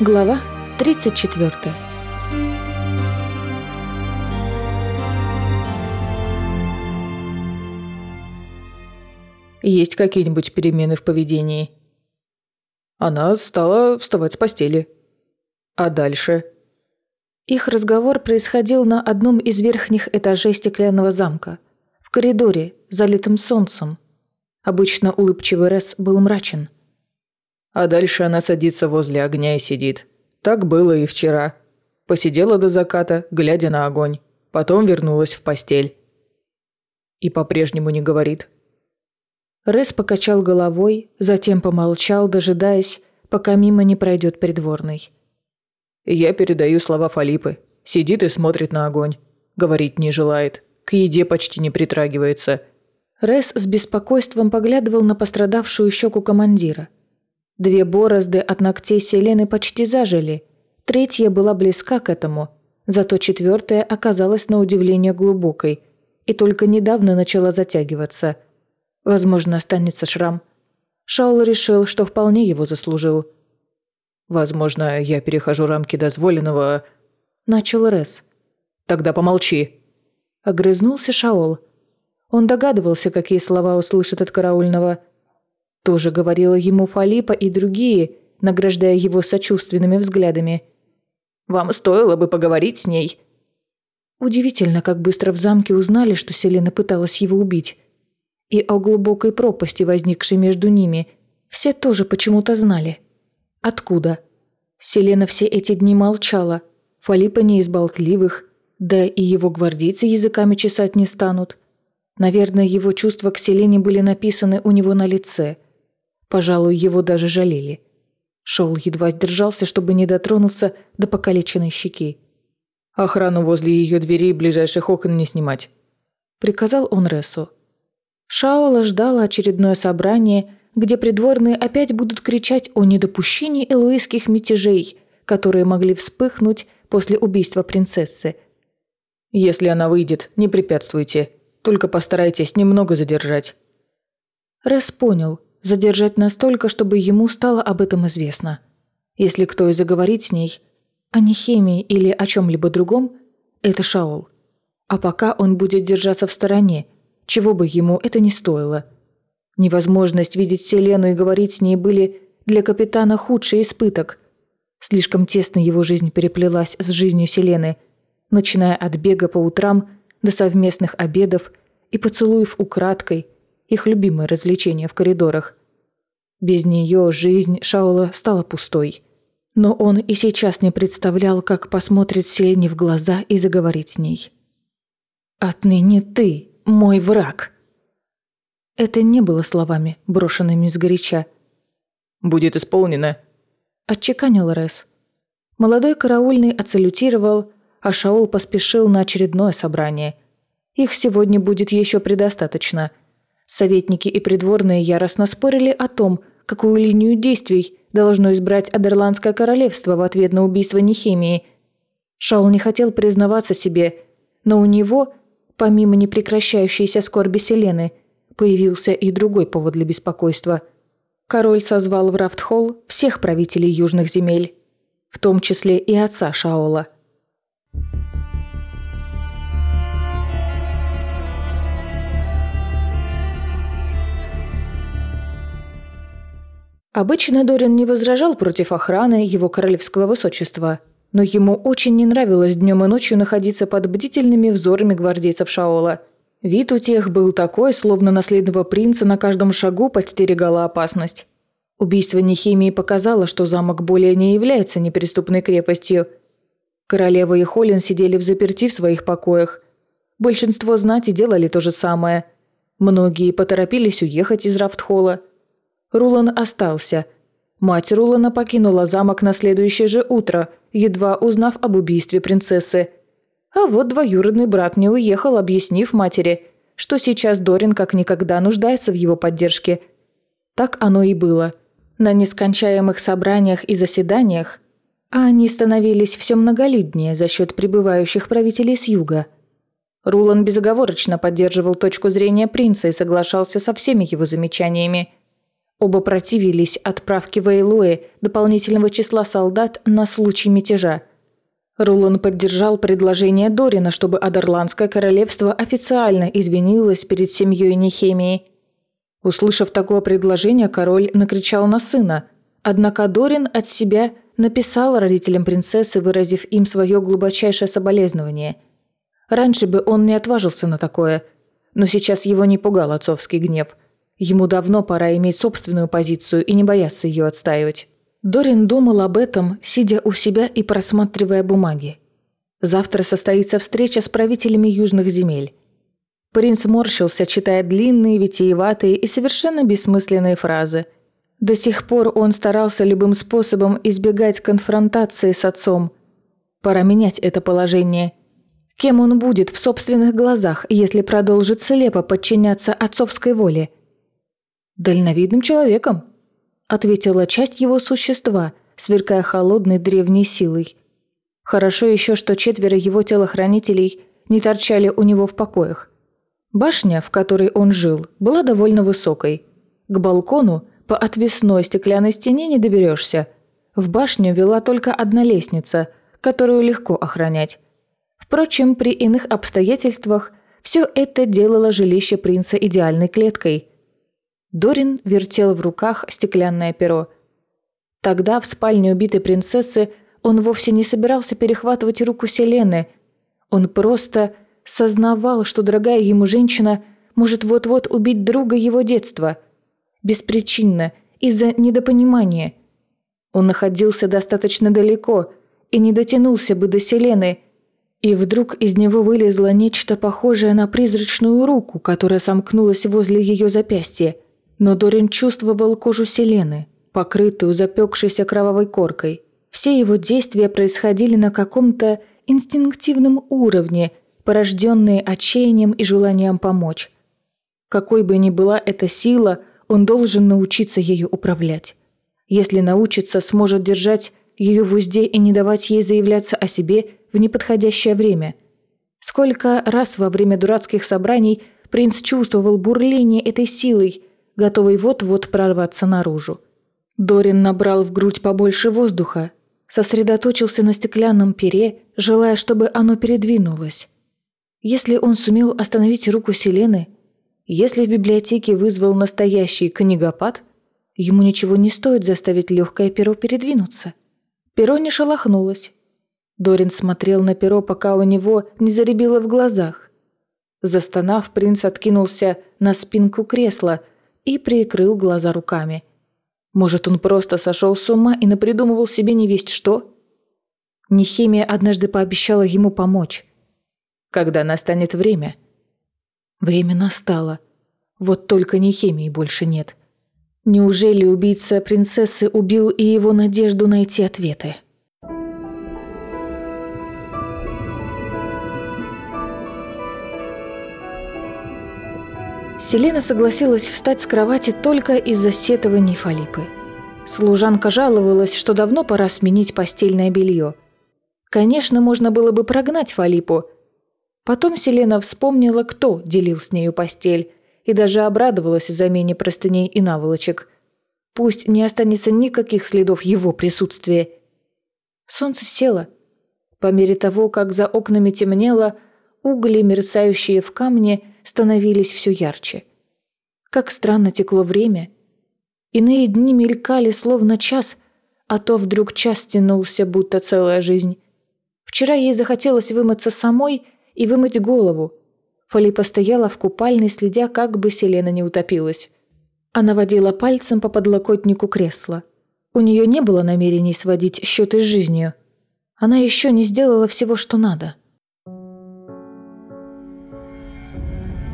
Глава 34 Есть какие-нибудь перемены в поведении? Она стала вставать с постели. А дальше? Их разговор происходил на одном из верхних этажей стеклянного замка, в коридоре, залитым солнцем. Обычно улыбчивый Рес был мрачен – а дальше она садится возле огня и сидит. Так было и вчера. Посидела до заката, глядя на огонь. Потом вернулась в постель. И по-прежнему не говорит. Рэс покачал головой, затем помолчал, дожидаясь, пока мимо не пройдет придворный. Я передаю слова Фалипы. Сидит и смотрит на огонь. Говорить не желает. К еде почти не притрагивается. Рэс с беспокойством поглядывал на пострадавшую щеку командира – Две борозды от ногтей Селены почти зажили. Третья была близка к этому. Зато четвертая оказалась на удивление глубокой. И только недавно начала затягиваться. Возможно, останется шрам. Шаул решил, что вполне его заслужил. «Возможно, я перехожу рамки дозволенного...» Начал Рес. «Тогда помолчи!» Огрызнулся Шаол. Он догадывался, какие слова услышит от караульного – тоже говорила ему Фалипа и другие, награждая его сочувственными взглядами. «Вам стоило бы поговорить с ней». Удивительно, как быстро в замке узнали, что Селена пыталась его убить. И о глубокой пропасти, возникшей между ними, все тоже почему-то знали. Откуда? Селена все эти дни молчала, Фалипа не из болтливых, да и его гвардейцы языками чесать не станут. Наверное, его чувства к Селене были написаны у него на лице – Пожалуй, его даже жалели. Шоул едва сдержался, чтобы не дотронуться до покалеченной щеки. «Охрану возле ее дверей ближайших окон не снимать», – приказал он Рессу. Шаола ждала очередное собрание, где придворные опять будут кричать о недопущении элуиских мятежей, которые могли вспыхнуть после убийства принцессы. «Если она выйдет, не препятствуйте, только постарайтесь немного задержать». Рес понял – задержать настолько, чтобы ему стало об этом известно. Если кто и заговорит с ней, о нехемии или о чем-либо другом, это Шаол. А пока он будет держаться в стороне, чего бы ему это ни стоило. Невозможность видеть Селену и говорить с ней были для капитана худший испыток. Слишком тесно его жизнь переплелась с жизнью Селены, начиная от бега по утрам до совместных обедов и поцелуев украдкой – их любимое развлечение в коридорах. Без нее жизнь Шаула стала пустой. Но он и сейчас не представлял, как посмотрит Селене в глаза и заговорит с ней. «Отныне ты мой враг!» Это не было словами, брошенными сгоряча. «Будет исполнено», – отчеканил Рес. Молодой караульный отсалютировал, а Шаул поспешил на очередное собрание. Их сегодня будет еще предостаточно – Советники и придворные яростно спорили о том, какую линию действий должно избрать Адерландское королевство в ответ на убийство Нехемии. Шаул не хотел признаваться себе, но у него, помимо непрекращающейся скорби Селены, появился и другой повод для беспокойства. Король созвал в Рафтхолл всех правителей южных земель, в том числе и отца Шаола – Обычно Дорин не возражал против охраны его королевского высочества, но ему очень не нравилось днем и ночью находиться под бдительными взорами гвардейцев Шаола. Вид у тех был такой, словно наследного принца на каждом шагу подстерегала опасность. Убийство Нехимии показало, что замок более не является неприступной крепостью. Королева и Холлин сидели в заперти в своих покоях. Большинство знати делали то же самое. Многие поторопились уехать из Рафтхола – Рулан остался. Мать Рулана покинула замок на следующее же утро, едва узнав об убийстве принцессы. А вот двоюродный брат не уехал, объяснив матери, что сейчас Дорин как никогда нуждается в его поддержке. Так оно и было. На нескончаемых собраниях и заседаниях, а они становились все многолюднее за счет прибывающих правителей с юга. Рулан безоговорочно поддерживал точку зрения принца и соглашался со всеми его замечаниями – Оба противились отправке в Эйлуэ дополнительного числа солдат на случай мятежа. Рулан поддержал предложение Дорина, чтобы Адерландское королевство официально извинилось перед семьей Нехемии. Услышав такое предложение, король накричал на сына. Однако Дорин от себя написал родителям принцессы, выразив им свое глубочайшее соболезнование. Раньше бы он не отважился на такое, но сейчас его не пугал отцовский гнев. Ему давно пора иметь собственную позицию и не бояться ее отстаивать. Дорин думал об этом, сидя у себя и просматривая бумаги. Завтра состоится встреча с правителями южных земель. Принц морщился, читая длинные, витиеватые и совершенно бессмысленные фразы. До сих пор он старался любым способом избегать конфронтации с отцом. Пора менять это положение. Кем он будет в собственных глазах, если продолжит слепо подчиняться отцовской воле – «Дальновидным человеком», — ответила часть его существа, сверкая холодной древней силой. Хорошо еще, что четверо его телохранителей не торчали у него в покоях. Башня, в которой он жил, была довольно высокой. К балкону по отвесной стеклянной стене не доберешься. В башню вела только одна лестница, которую легко охранять. Впрочем, при иных обстоятельствах все это делало жилище принца идеальной клеткой – Дорин вертел в руках стеклянное перо. Тогда в спальне убитой принцессы он вовсе не собирался перехватывать руку Селены. Он просто сознавал, что дорогая ему женщина может вот-вот убить друга его детства. Беспричинно, из-за недопонимания. Он находился достаточно далеко и не дотянулся бы до Селены, и вдруг из него вылезло нечто похожее на призрачную руку, которая сомкнулась возле ее запястья – но Дорин чувствовал кожу Селены, покрытую запекшейся кровавой коркой. Все его действия происходили на каком-то инстинктивном уровне, порожденные отчаянием и желанием помочь. Какой бы ни была эта сила, он должен научиться ею управлять. Если научится, сможет держать ее в узде и не давать ей заявляться о себе в неподходящее время. Сколько раз во время дурацких собраний принц чувствовал бурление этой силой – готовый вот-вот прорваться наружу. Дорин набрал в грудь побольше воздуха, сосредоточился на стеклянном пере, желая, чтобы оно передвинулось. Если он сумел остановить руку Селены, если в библиотеке вызвал настоящий книгопад, ему ничего не стоит заставить легкое перо передвинуться. Перо не шелохнулось. Дорин смотрел на перо, пока у него не заребило в глазах. Застонав, принц откинулся на спинку кресла, и прикрыл глаза руками. Может, он просто сошел с ума и напридумывал себе не весть что? Нехимия однажды пообещала ему помочь. Когда настанет время? Время настало. Вот только Нехимии больше нет. Неужели убийца принцессы убил и его надежду найти ответы? Селена согласилась встать с кровати только из-за сетований Фалипы. Служанка жаловалась, что давно пора сменить постельное белье. Конечно, можно было бы прогнать Фалипу. Потом Селена вспомнила, кто делил с нею постель, и даже обрадовалась замене простыней и наволочек. Пусть не останется никаких следов его присутствия. Солнце село. По мере того, как за окнами темнело, угли, мерцающие в камне, становились все ярче. Как странно текло время. Иные дни мелькали словно час, а то вдруг час тянулся, будто целая жизнь. Вчера ей захотелось вымыться самой и вымыть голову. Фалипа стояла в купальной, следя, как бы Селена не утопилась. Она водила пальцем по подлокотнику кресла. У нее не было намерений сводить счеты с жизнью. Она еще не сделала всего, что надо.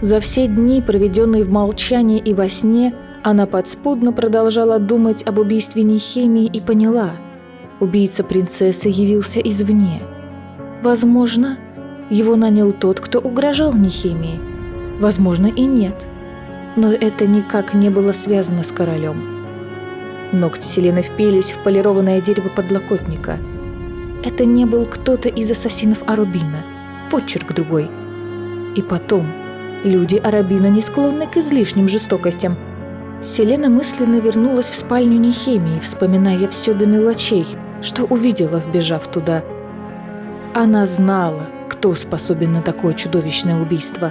За все дни, проведенные в молчании и во сне, она подспудно продолжала думать об убийстве Нехемии и поняла – убийца принцессы явился извне. Возможно, его нанял тот, кто угрожал Нехемии. Возможно, и нет. Но это никак не было связано с королем. Ногти Селены впились в полированное дерево подлокотника. Это не был кто-то из ассасинов Арубина. Почерк другой. И потом – Люди Арабина не склонны к излишним жестокостям. Селена мысленно вернулась в спальню Нехемии, вспоминая все до мелочей, что увидела, вбежав туда. Она знала, кто способен на такое чудовищное убийство.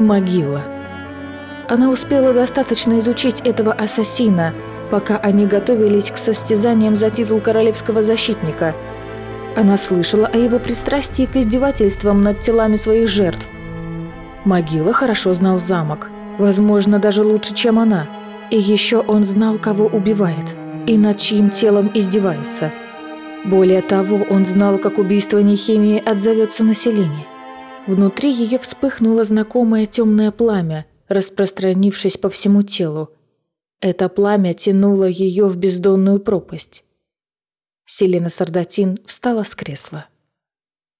Могила. Она успела достаточно изучить этого ассасина, пока они готовились к состязаниям за титул королевского защитника. Она слышала о его пристрастии к издевательствам над телами своих жертв. Могила хорошо знал замок, возможно, даже лучше, чем она – и еще он знал, кого убивает и над чьим телом издевается. Более того, он знал, как убийство Нехемии отзовется население. Внутри ее вспыхнуло знакомое темное пламя, распространившись по всему телу. Это пламя тянуло ее в бездонную пропасть. Селена Сардатин встала с кресла.